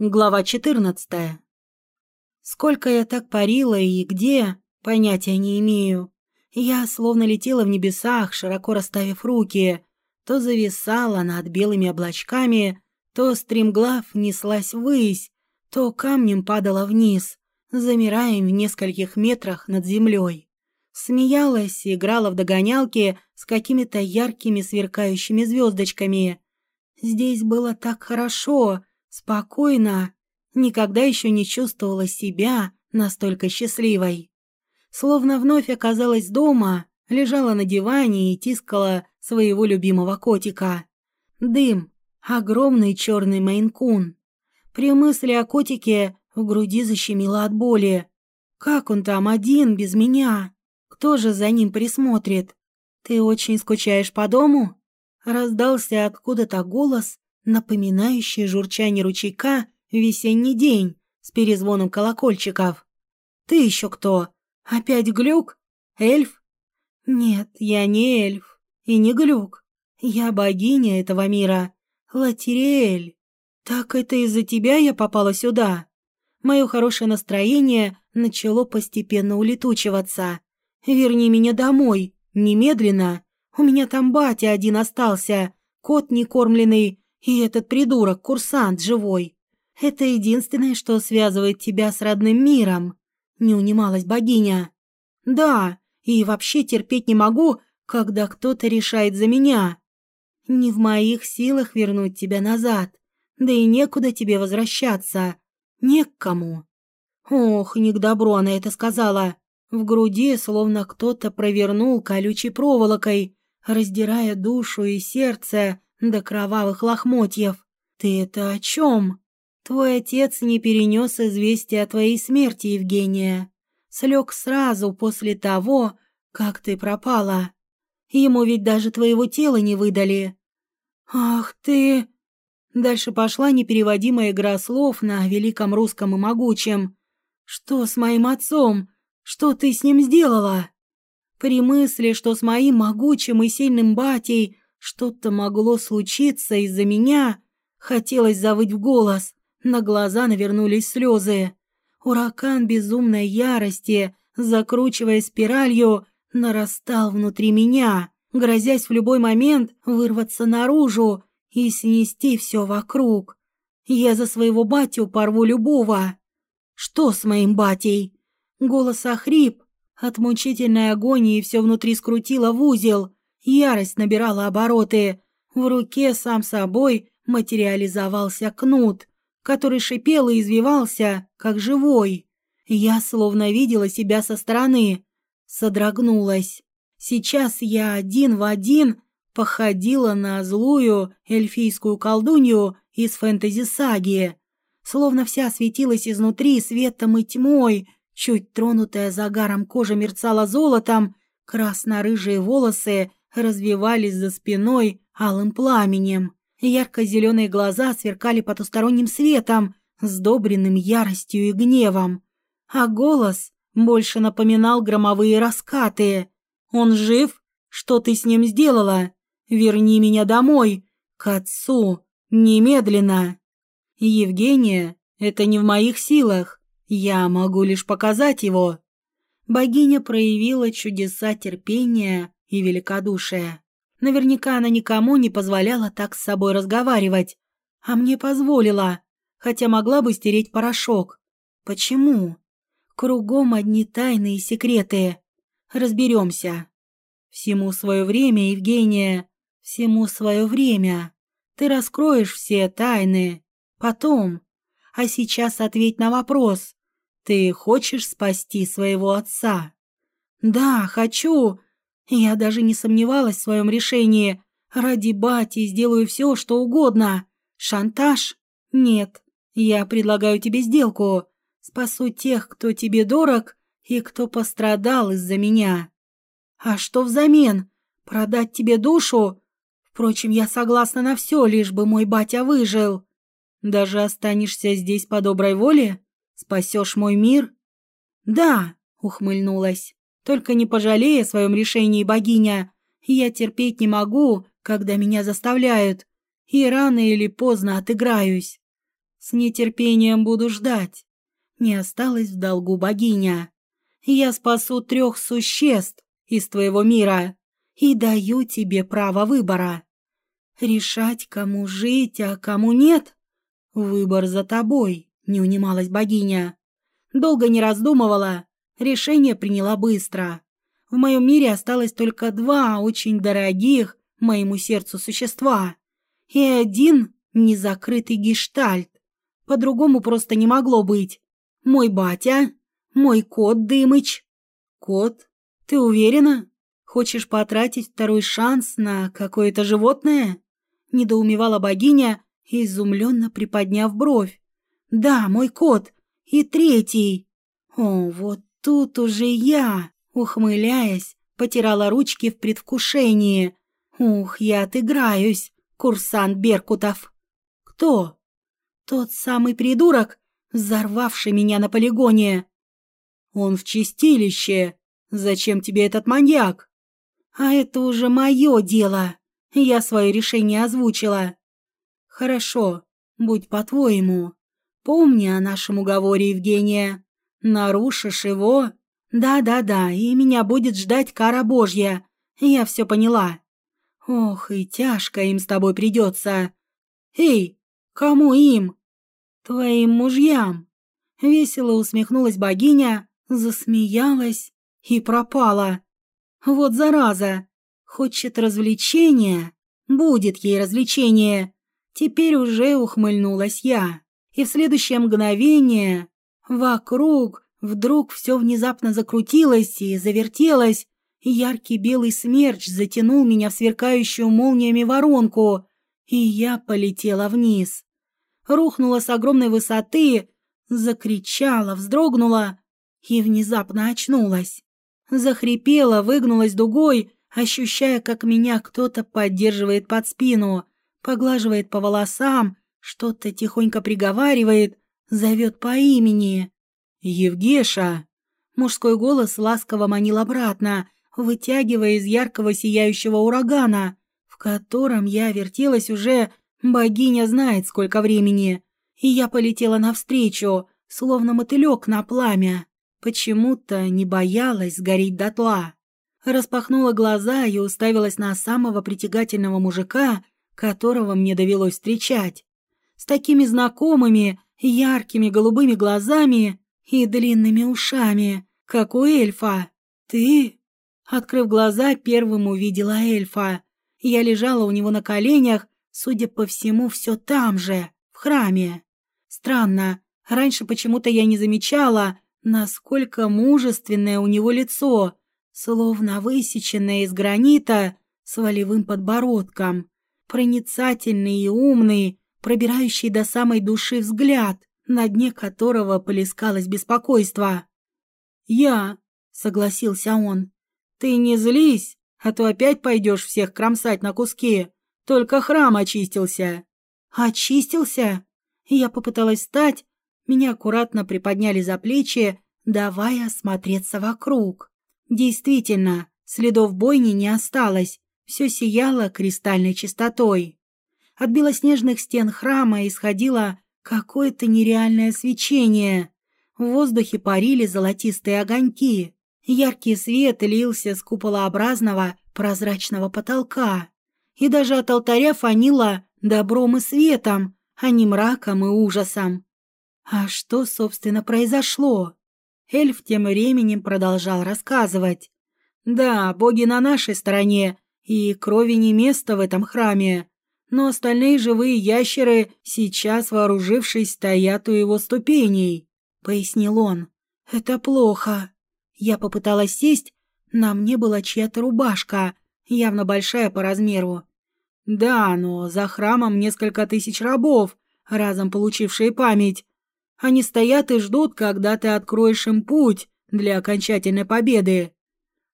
Глава 14. Сколько я так парила и где, понятия не имею. Я словно летела в небесах, широко расставив руки, то зависала над белыми облачками, то стремглав неслась ввысь, то камнем падала вниз, замирая в нескольких метрах над землей. Смеялась, играла в догонялки с какими-то яркими сверкающими звездочками. Здесь было так хорошо, Спокойно. Никогда еще не чувствовала себя настолько счастливой. Словно вновь оказалась дома, лежала на диване и тискала своего любимого котика. Дым. Огромный черный мейнкун. При мысли о котике в груди защемило от боли. Как он там один, без меня? Кто же за ним присмотрит? Ты очень скучаешь по дому? Раздался откуда-то голос, напоминающее журчание ручейка весенний день с перезвоном колокольчиков. «Ты еще кто? Опять глюк? Эльф?» «Нет, я не эльф и не глюк. Я богиня этого мира, Латериэль. Так это из-за тебя я попала сюда?» Мое хорошее настроение начало постепенно улетучиваться. «Верни меня домой, немедленно. У меня там батя один остался, кот некормленный, и этот придурок, курсант живой. Это единственное, что связывает тебя с родным миром. Не унималась богиня. Да, и вообще терпеть не могу, когда кто-то решает за меня. Не в моих силах вернуть тебя назад. Да и некуда тебе возвращаться. Не к кому. Ох, не к добру она это сказала. В груди словно кто-то провернул колючей проволокой, раздирая душу и сердце, до кровавых лохмотьев. Ты это о чем? Твой отец не перенес известия о твоей смерти, Евгения. Слег сразу после того, как ты пропала. Ему ведь даже твоего тела не выдали. Ах ты... Дальше пошла непереводимая игра слов на великом русском и могучем. Что с моим отцом? Что ты с ним сделала? При мысли, что с моим могучим и сильным батей что-то могло случиться из-за меня. Хотелось завыть в голос. На глаза навернулись слезы. Ураган безумной ярости, закручивая спиралью, нарастал внутри меня, грозясь в любой момент вырваться наружу и снести все вокруг. Я за своего батю порву любого. Что с моим батей? Голос охрип. От мучительной агонии все внутри скрутило в узел. Ярость набирала обороты. В руке сам собой материализовался кнут, который шипел и извивался, как живой. Я словно видела себя со стороны. Содрогнулась. Сейчас я один в один походила на злую эльфийскую колдунью из фэнтези-саги. Словно вся светилась изнутри светом и тьмой, чуть тронутая загаром кожа мерцала золотом, красно-рыжие волосы развивались за спиной алым пламенем. Ярко-зеленые глаза сверкали потусторонним светом, сдобренным яростью и гневом. А голос больше напоминал громовые раскаты. «Он жив? Что ты с ним сделала? Верни меня домой, к отцу, немедленно!» «Евгения, это не в моих силах. Я могу лишь показать его». Богиня проявила чудеса терпения и великодушие. Наверняка она никому не позволяла так с собой разговаривать, а мне позволила, хотя могла бы стереть порошок. Почему? Кругом одни тайны и секреты. Разберемся. Всему свое время, Евгения, всему свое время. Ты раскроешь все тайны. Потом. А сейчас ответь на вопрос. Ты хочешь спасти своего отца? Да, хочу, я даже не сомневалась в своем решении. Ради бати сделаю все, что угодно. Шантаж? Нет. Я предлагаю тебе сделку. Спасу тех, кто тебе дорог и кто пострадал из-за меня. А что взамен? Продать тебе душу? Впрочем, я согласна на все, лишь бы мой батя выжил. Даже останешься здесь по доброй воле? Спасешь мой мир? Да, ухмыльнулась. Только не пожалей о своем решении, богиня. Я терпеть не могу, когда меня заставляют. И рано или поздно отыграюсь. С нетерпением буду ждать. Не осталась в долгу богиня. Я спасу трех существ из твоего мира и даю тебе право выбора. Решать, кому жить, а кому нет? Выбор за тобой, не унималась богиня. Долго не раздумывала, решение приняла быстро. В моем мире осталось только два очень дорогих моему сердцу существа и один незакрытый гештальт. По-другому просто не могло быть. Мой батя, мой кот Дымыч. Кот, ты уверена? Хочешь потратить второй шанс на какое-то животное? Недоумевала богиня, изумленно приподняв бровь. Да, мой кот. И третий. О, вот тут уже я, ухмыляясь, потирала ручки в предвкушении. Ух, я отыграюсь, курсант Беркутов. Кто? Тот самый придурок, взорвавший меня на полигоне. Он в чистилище. Зачем тебе этот маньяк? А это уже мое дело. Я свое решение озвучила. Хорошо, будь по-твоему. Помни о нашем уговоре, Евгения. Нарушишь его? Да-да-да, и меня будет ждать кара Божья. Я все поняла. Ох, и тяжко им с тобой придется. Эй, кому им? Твоим мужьям. Весело усмехнулась богиня, засмеялась и пропала. Вот зараза! Хочет развлечения? Будет ей развлечение. Теперь уже ухмыльнулась я. И в следующее мгновение вокруг вдруг все внезапно закрутилось и завертелось. Яркий белый смерч затянул меня в сверкающую молниями воронку, и я полетела вниз. Рухнула с огромной высоты, закричала, вздрогнула и внезапно очнулась. Захрипела, выгнулась дугой, ощущая, как меня кто-то поддерживает под спину, поглаживает по волосам, что-то тихонько приговаривает, зовет по имени. «Евгеша!» Мужской голос ласково манил обратно, вытягивая из яркого сияющего урагана, в котором я вертелась уже богиня знает сколько времени. И я полетела навстречу, словно мотылек на пламя. Почему-то не боялась сгореть дотла. Распахнула глаза и уставилась на самого притягательного мужика, которого мне довелось встречать. С такими знакомыми, яркими голубыми глазами и длинными ушами, как у эльфа. «Ты?» Открыв глаза, первым увидела эльфа. Я лежала у него на коленях, судя по всему, все там же, в храме. Странно, раньше почему-то я не замечала, Насколько мужественное у него лицо, словно высеченное из гранита с волевым подбородком, проницательный и умный, пробирающий до самой души взгляд, на дне которого полискалось беспокойство. «Я», — согласился он, — «ты не злись, а то опять пойдешь всех кромсать на куски. Только храм очистился». «Очистился?» Я попыталась встать, меня аккуратно приподняли за плечи, давая осмотреться вокруг. Действительно, следов бойни не осталось, все сияло кристальной чистотой. От белоснежных стен храма исходило какое-то нереальное свечение. В воздухе парили золотистые огоньки. Яркий свет лился с куполообразного прозрачного потолка. И даже от алтаря фанило добром и светом, а не мраком и ужасом. А что, собственно, произошло? Эльф тем временем продолжал рассказывать. Да, боги на нашей стороне, и крови не место в этом храме. Но остальные живые ящеры, сейчас вооружившись, стоят у его ступеней, пояснил он. Это плохо. Я попыталась сесть, на мне была чья-то рубашка, явно большая по размеру. Да, но за храмом несколько тысяч рабов, разом получившие память. Они стоят и ждут, когда ты откроешь им путь для окончательной победы.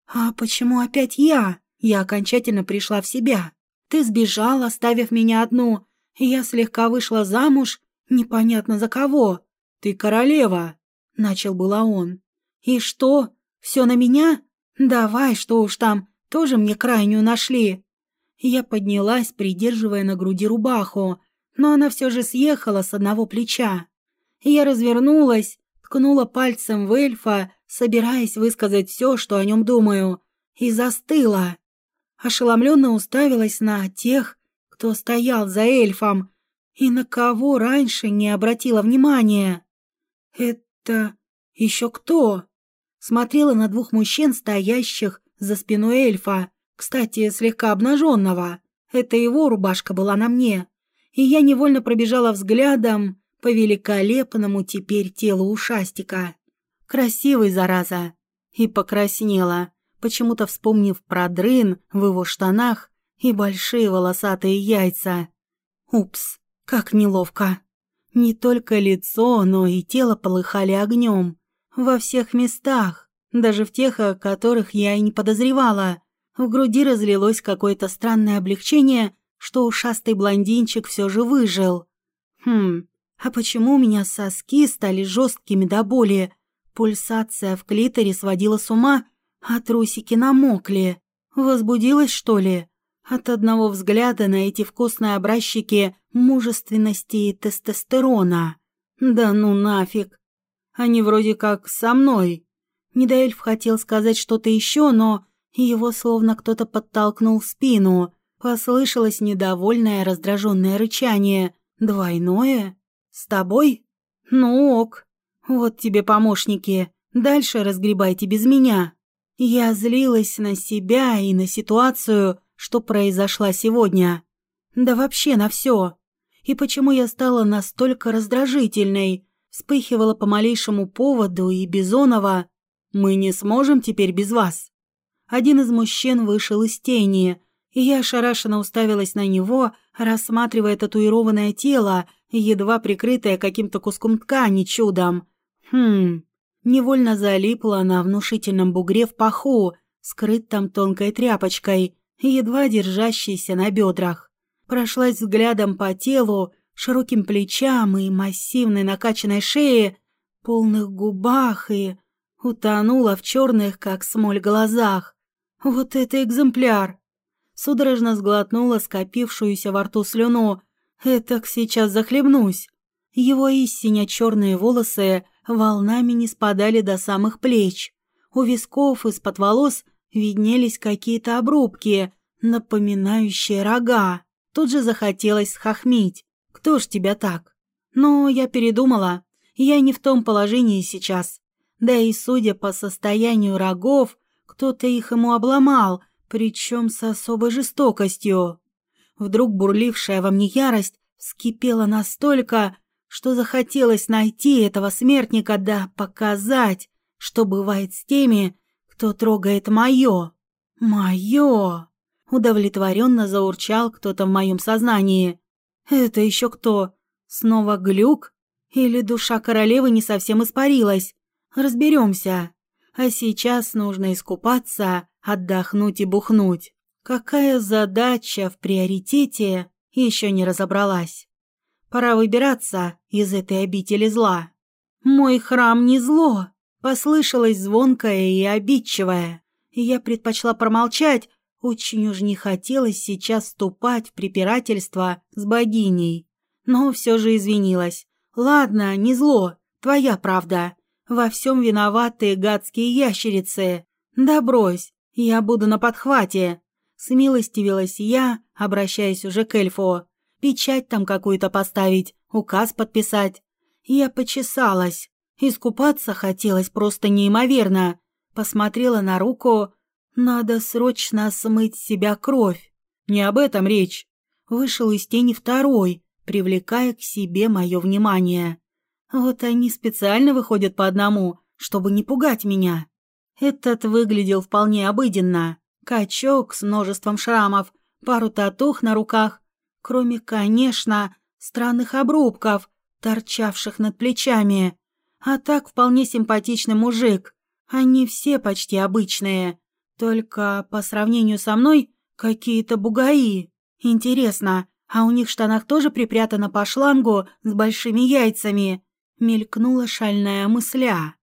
А почему опять я? Я окончательно пришла в себя. Ты сбежал, оставив меня одну. Я слегка вышла замуж, непонятно за кого. Ты королева, начал было он. И что? Все на меня? Давай, что уж там, тоже мне крайнюю нашли. Я поднялась, придерживая на груди рубаху. но она все же съехала с одного плеча. Я развернулась, ткнула пальцем в эльфа, собираясь высказать все, что о нем думаю, и застыла. Ошеломленно уставилась на тех, кто стоял за эльфом, и на кого раньше не обратила внимания. «Это еще кто?» Смотрела на двух мужчин, стоящих за спиной эльфа, кстати, слегка обнаженного. Это его рубашка была на мне. И я невольно пробежала взглядом по великолепному теперь телу ушастика. Красивый, зараза. И покраснела, почему-то вспомнив про дрын в его штанах и большие волосатые яйца. Упс, как неловко. Не только лицо, но и тело полыхали огнем. Во всех местах, даже в тех, о которых я и не подозревала. В груди разлилось какое-то странное облегчение, что ушастый блондинчик все же выжил. Хм, а почему у меня соски стали жесткими до боли? Пульсация в клиторе сводила с ума, а трусики намокли. Возбудилась, что ли? От одного взгляда на эти вкусные образчики мужественности и тестостерона. Да ну нафиг. Они вроде как со мной. Недоэльф хотел сказать что-то еще, но его словно кто-то подтолкнул в спину. Послышалось недовольное раздраженное рычание. «Двойное? С тобой? Ну ок. Вот тебе помощники. Дальше разгребайте без меня». Я злилась на себя и на ситуацию, что произошла сегодня. Да вообще на все. И почему я стала настолько раздражительной? Вспыхивала по малейшему поводу и Бизонова. «Мы не сможем теперь без вас». Один из мужчин вышел из тени, и я ошарашенно уставилась на него, рассматривая татуированное тело, едва прикрытое каким-то куском ткани чудом. Хм, невольно залипла на внушительном бугре в паху, скрыт там тонкой тряпочкой, едва держащейся на бедрах. Прошлась взглядом по телу, широким плечам и массивной накачанной шее, полных губах и утонула в черных, как смоль, глазах. Вот это экземпляр! Судорожно сглотнула скопившуюся во рту слюну. Этак сейчас захлебнусь. Его истинно черные волосы волнами не спадали до самых плеч. У висков из-под волос виднелись какие-то обрубки, напоминающие рога. Тут же захотелось схохмить. Кто ж тебя так? Но я передумала. Я не в том положении сейчас. Да и судя по состоянию рогов, кто-то их ему обломал, причем с особой жестокостью. Вдруг бурлившая во мне ярость вскипела настолько, что захотелось найти этого смертника да показать, что бывает с теми, кто трогает мое. Мое! Удовлетворенно заурчал кто-то в моем сознании. Это еще кто? Снова глюк? Или душа королевы не совсем испарилась? Разберемся. А сейчас нужно искупаться, отдохнуть и бухнуть. Какая задача в приоритете, еще не разобралась. Пора выбираться из этой обители зла. Мой храм не зло, послышалось звонкое и обидчивое. Я предпочла промолчать, очень уж не хотелось сейчас вступать в препирательство с богиней. Но все же извинилась. Ладно, не зло, твоя правда. Во всем виноваты гадские ящерицы. Да брось, я буду на подхвате. Смилостивилась я, обращаясь уже к эльфу. Печать там какую-то поставить, указ подписать. Я почесалась. Искупаться хотелось просто неимоверно. Посмотрела на руку. Надо срочно смыть с себя кровь. Не об этом речь. Вышел из тени второй, привлекая к себе мое внимание. Вот они специально выходят по одному, чтобы не пугать меня. Этот выглядел вполне обыденно. Качок с множеством шрамов, пару татух на руках, кроме, конечно, странных обрубков, торчавших над плечами. А так вполне симпатичный мужик. Они все почти обычные. Только по сравнению со мной какие-то бугаи. Интересно, а у них в штанах тоже припрятано по шлангу с большими яйцами? Мелькнула шальная мысля.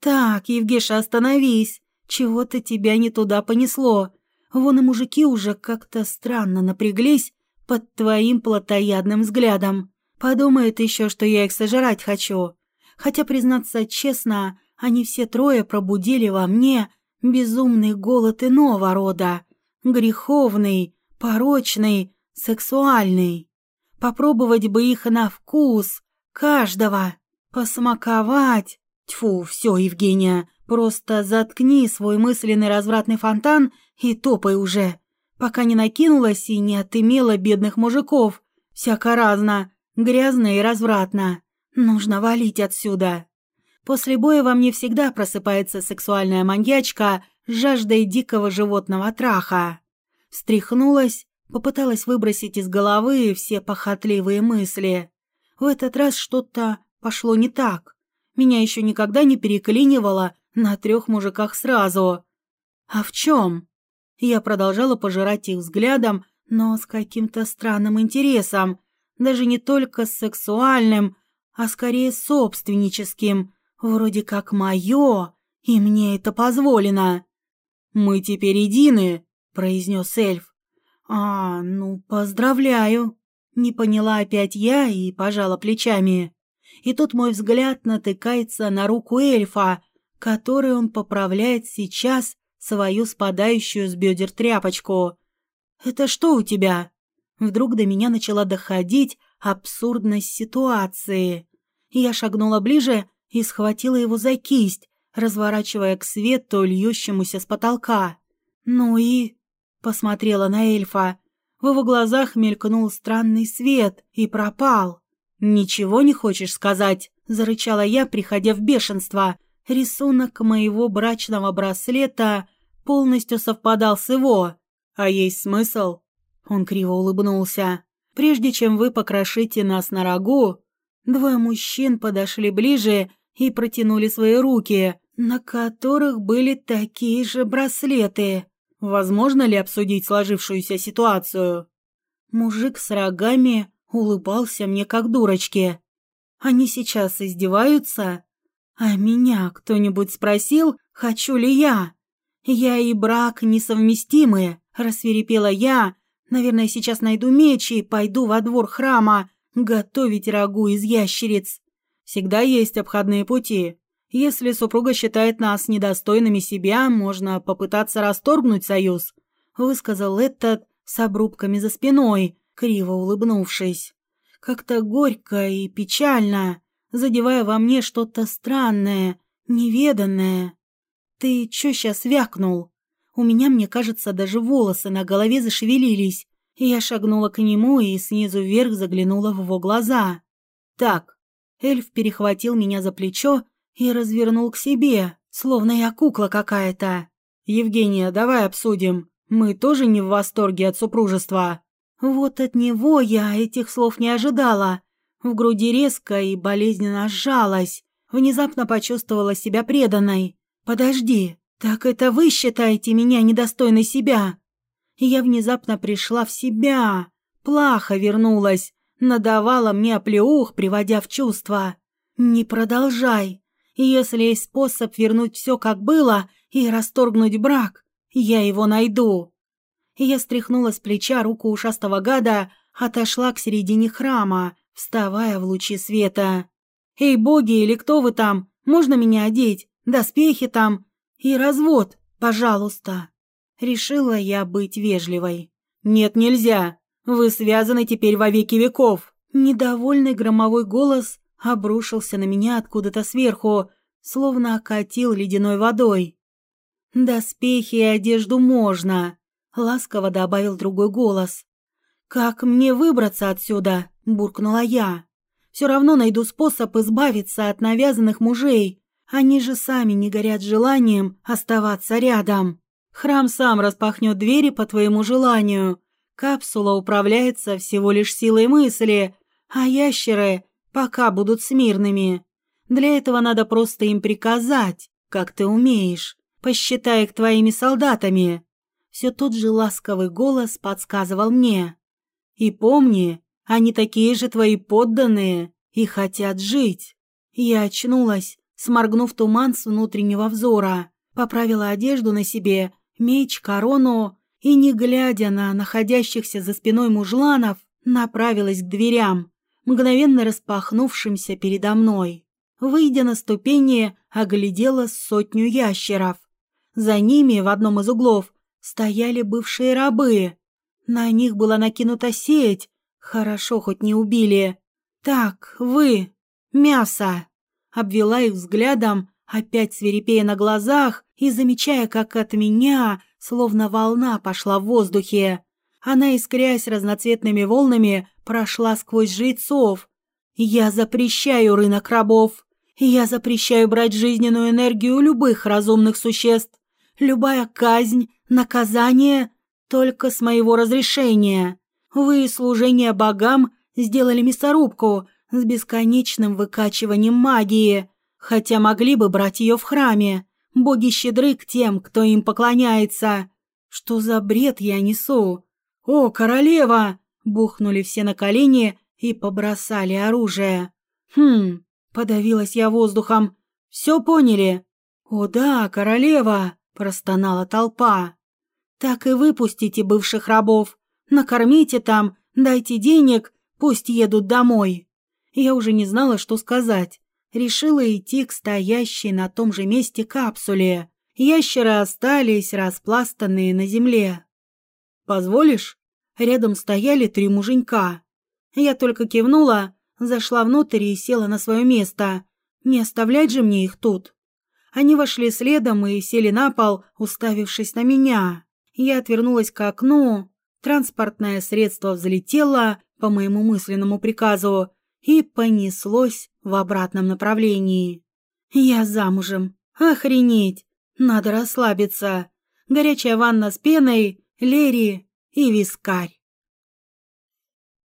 «Так, Евгеша, остановись. Чего-то тебя не туда понесло. Вон и мужики уже как-то странно напряглись, под твоим плотоядным взглядом. Подумает еще, что я их сожрать хочу. Хотя, признаться честно, они все трое пробудили во мне безумный голод иного рода. Греховный, порочный, сексуальный. Попробовать бы их на вкус, каждого. Посмаковать. Тьфу, все, Евгения, просто заткни свой мысленный развратный фонтан и топай уже пока не накинулась и не отымела бедных мужиков. Всяко разно, грязно и развратно. Нужно валить отсюда. После боя во мне всегда просыпается сексуальная маньячка с жаждой дикого животного траха. Встряхнулась, попыталась выбросить из головы все похотливые мысли. В этот раз что-то пошло не так. Меня еще никогда не переклинивало на трех мужиках сразу. А в чем? Я продолжала пожирать их взглядом, но с каким-то странным интересом, даже не только сексуальным, а скорее собственническим, вроде как мое, и мне это позволено. «Мы теперь едины», — произнес эльф. «А, ну, поздравляю», — не поняла опять я и пожала плечами. И тут мой взгляд натыкается на руку эльфа, который он поправляет сейчас свою спадающую с бедер тряпочку. «Это что у тебя?» Вдруг до меня начала доходить абсурдность ситуации. Я шагнула ближе и схватила его за кисть, разворачивая к свету, льющемуся с потолка. «Ну и...» — посмотрела на эльфа. В его глазах мелькнул странный свет и пропал. «Ничего не хочешь сказать?» — зарычала я, приходя в бешенство — Рисунок моего брачного браслета полностью совпадал с его. А есть смысл? Он криво улыбнулся. Прежде чем вы покрошите нас на рагу, двое мужчин подошли ближе и протянули свои руки, на которых были такие же браслеты. Возможно ли обсудить сложившуюся ситуацию? Мужик с рогами улыбался мне как дурочке. Они сейчас издеваются? А меня кто-нибудь спросил, хочу ли я? Я и брак несовместимы, рассверепела я. Наверное, сейчас найду меч и пойду во двор храма готовить рагу из ящериц. Всегда есть обходные пути. Если супруга считает нас недостойными себя, можно попытаться расторгнуть союз, высказал этот с обрубками за спиной, криво улыбнувшись. Как-то горько и печально задевая во мне что-то странное, неведанное. «Ты чё сейчас вякнул?» У меня, мне кажется, даже волосы на голове зашевелились. Я шагнула к нему и снизу вверх заглянула в его глаза. «Так». Эльф перехватил меня за плечо и развернул к себе, словно я кукла какая-то. «Евгения, давай обсудим. Мы тоже не в восторге от супружества». Вот от него я этих слов не ожидала. В груди резко и болезненно сжалась. Внезапно почувствовала себя преданной. «Подожди, так это вы считаете меня недостойной себя?» Я внезапно пришла в себя. Плохо вернулась. Надавала мне оплеух, приводя в чувство. «Не продолжай. Если есть способ вернуть все, как было, и расторгнуть брак, я его найду». Я стряхнула с плеча руку ушастого гада, отошла к середине храма, вставая в лучи света. «Эй, боги или кто вы там, можно меня одеть? Доспехи там? И развод, пожалуйста!» Решила я быть вежливой. «Нет, нельзя! Вы связаны теперь во веки веков!» Недовольный громовой голос обрушился на меня откуда-то сверху, словно окатил ледяной водой. «Доспехи и одежду можно», — ласково добавил другой голос. «Как мне выбраться отсюда?» – буркнула я. «Все равно найду способ избавиться от навязанных мужей. Они же сами не горят желанием оставаться рядом. Храм сам распахнет двери по твоему желанию. Капсула управляется всего лишь силой мысли, а ящеры пока будут смирными. Для этого надо просто им приказать, как ты умеешь. Посчитай их твоими солдатами». Все тот же ласковый голос подсказывал мне. И помни, они такие же твои подданные и хотят жить. Я очнулась, сморгнув туман с внутреннего взора, поправила одежду на себе, меч, корону и, не глядя на находящихся за спиной мужланов, направилась к дверям, мгновенно распахнувшимся передо мной. Выйдя на ступени, оглядела сотню ящеров. За ними в одном из углов стояли бывшие рабы. На них была накинута сеть. Хорошо, хоть не убили. «Так, вы, мясо!» Обвела их взглядом, опять свирепея на глазах и замечая, как от меня, словно волна пошла в воздухе. Она, искрясь разноцветными волнами, прошла сквозь жрецов. «Я запрещаю рынок рабов. Я запрещаю брать жизненную энергию любых разумных существ. Любая казнь, наказание только с моего разрешения. Вы, служение богам, сделали мясорубку с бесконечным выкачиванием магии, хотя могли бы брать ее в храме. Боги щедры к тем, кто им поклоняется. Что за бред я несу? О, королева! Бухнули все на колени и побросали оружие. Хм, подавилась я воздухом. Все поняли? О да, королева, простонала толпа. Так и выпустите бывших рабов. Накормите там, дайте денег, пусть едут домой. Я уже не знала, что сказать. Решила идти к стоящей на том же месте капсуле. Ящеры остались распластанные на земле. «Позволишь?» Рядом стояли три муженька. Я только кивнула, зашла внутрь и села на свое место. Не оставлять же мне их тут. Они вошли следом и сели на пол, уставившись на меня. Я отвернулась к окну. Транспортное средство взлетело по моему мысленному приказу и понеслось в обратном направлении. Я замужем. Охренеть! Надо расслабиться. Горячая ванна с пеной, лери и вискарь.